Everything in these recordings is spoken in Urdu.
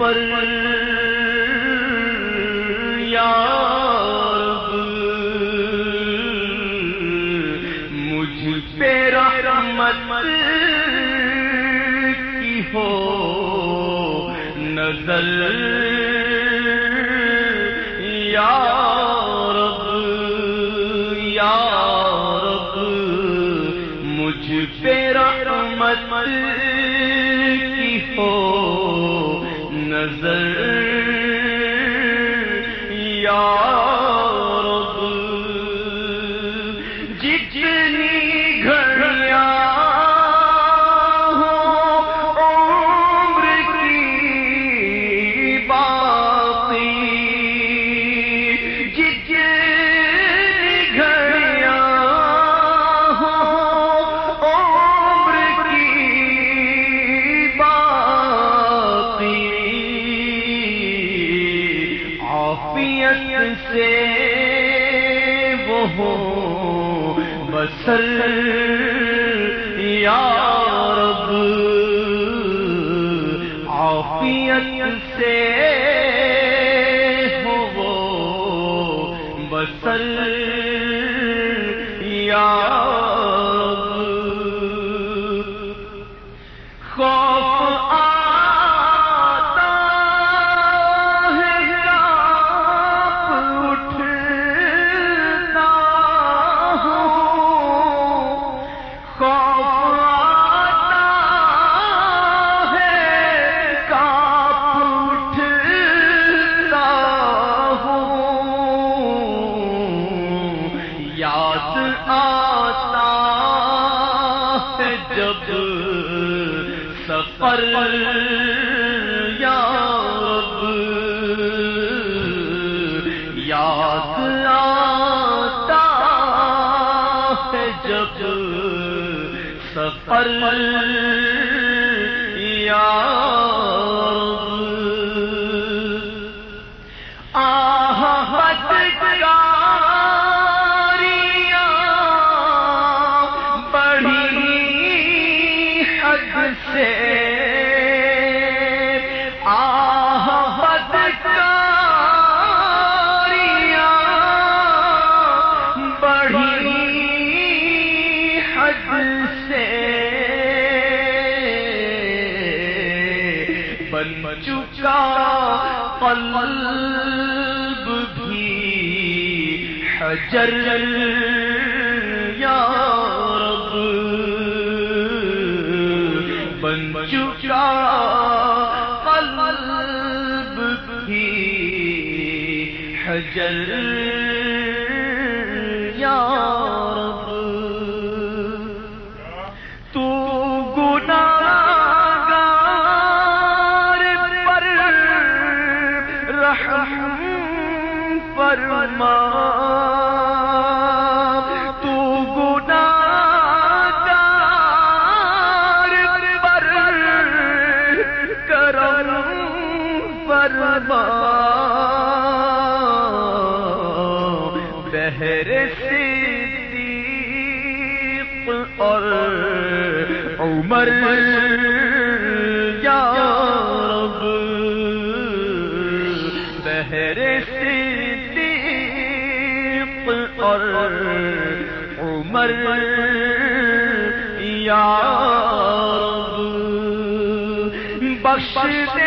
پر یا مجھ تیرا رحمت کی ہو نزل۔ یا یار مجھ پیرا رحمت کی ہو نظر یا سر یا رب عافیت سے ہو وہ بسر یا آتا ہے جب سفر یاد آتا ہے جب سفر آہ بچ گیا قلب بھی حجر یا رب بن چکا قلب بھی حجر فرما. تو گنا پر کرم فرما. بہر صدیق اور عمر یا عمر یا رب بخش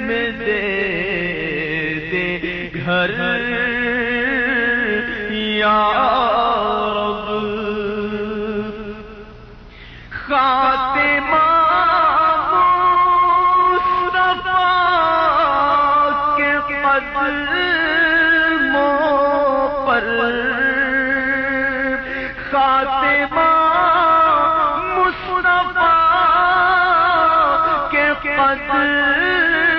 میں دے دے گھر یا قتل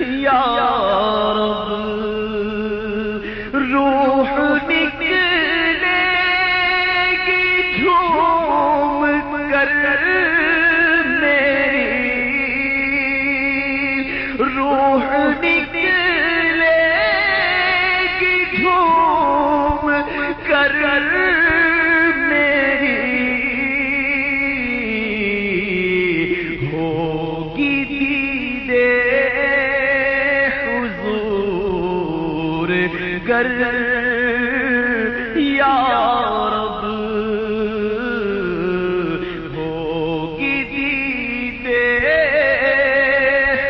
یار رب کر یا رب ہوگی دیدے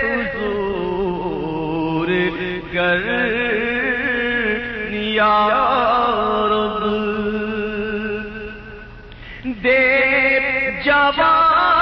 حضور گر یا رب۔ دے جوان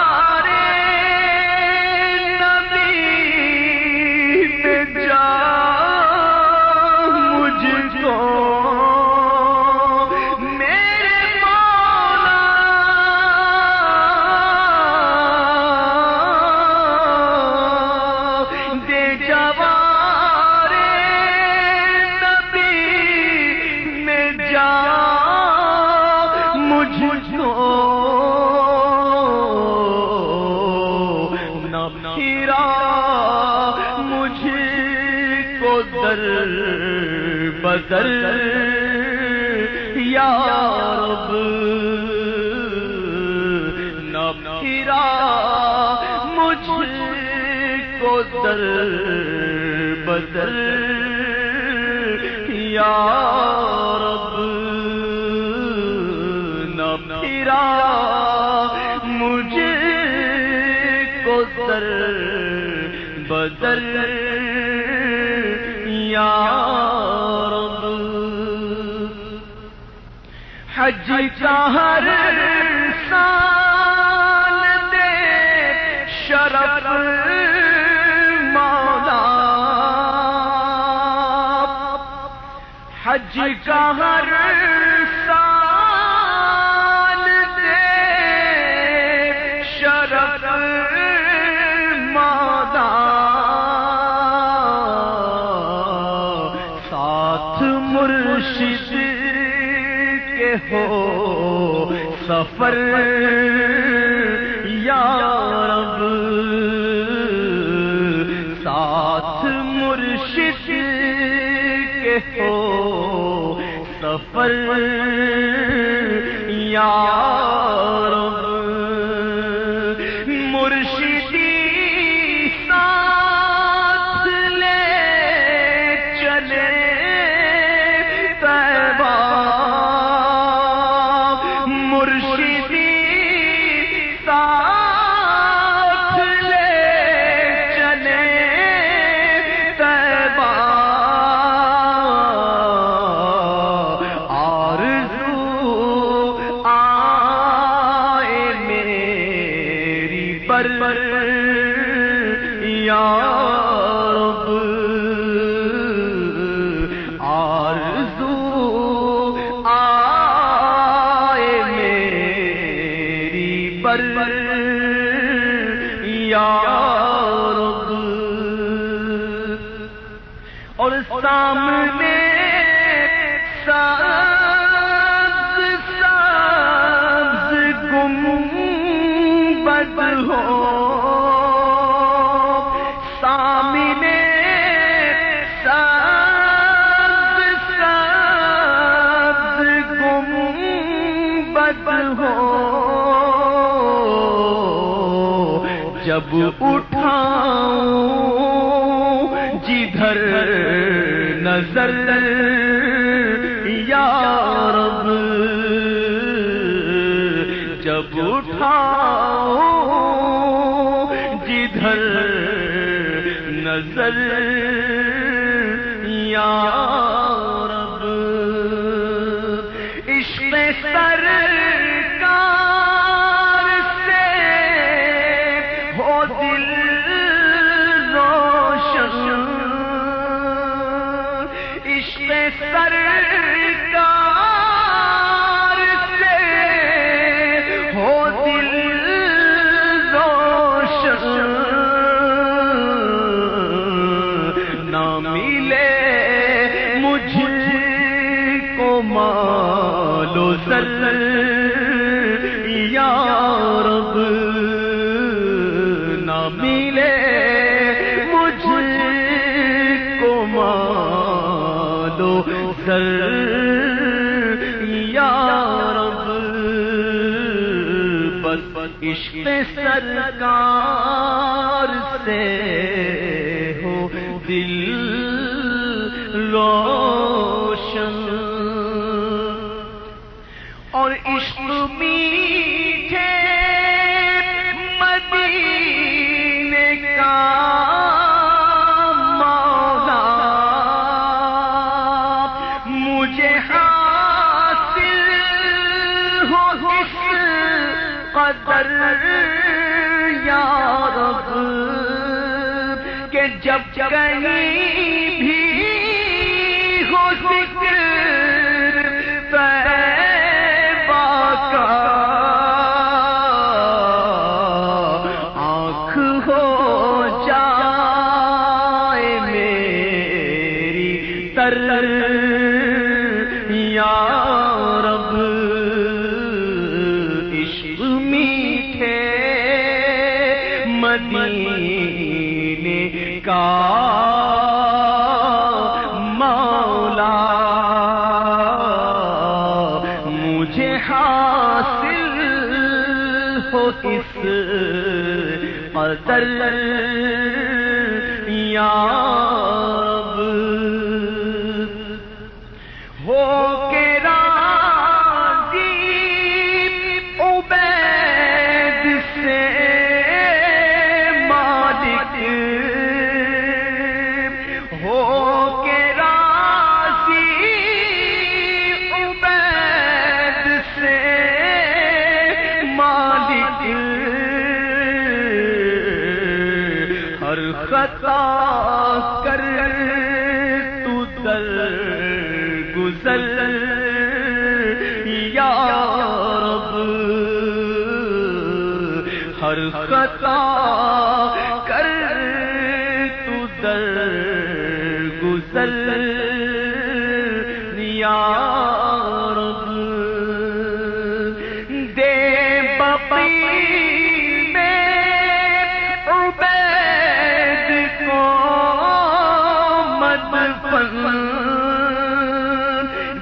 بدل یا رب نہ پھرا مجھ کو در بدل یا حج کا ہر سال دے شرف مولا۔ حج کا ہر ساتھ مرشد کے ہو سفر یا رب۔ اور سامنے سبز سبز گم بد ہو۔ سامنے سبز سبز گم بد ہو۔ جب اٹھاؤں جدھر نظر یا رب جب اٹھاؤ جدھر نظر یا رب عشق سر کو مالو سر. یا رب، نہ ملے مجھ کو مالو سر. یا رب، بس عشق سرکار سے ہو دل روشن جب کہیں بھی ہو ذکر آنکھ ہو جائے میری تر یا رب عشق میٹھے مدینے کا مولا مجھے حاصل ہو اس قدر یا یا رب، ہر خطا کر تو در گزر یا رب، دے بقی میں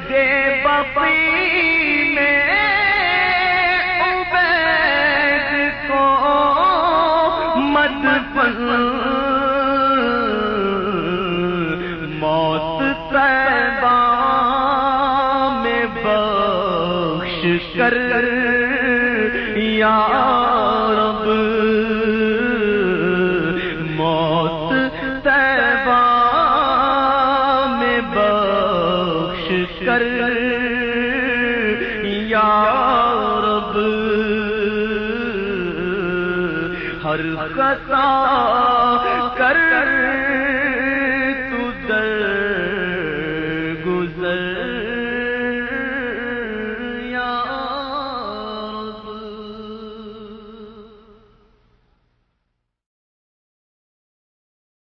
دے بقی موت طیبہ میں بخش کر یا رب موت طیبہ میں بخش کر خطا کر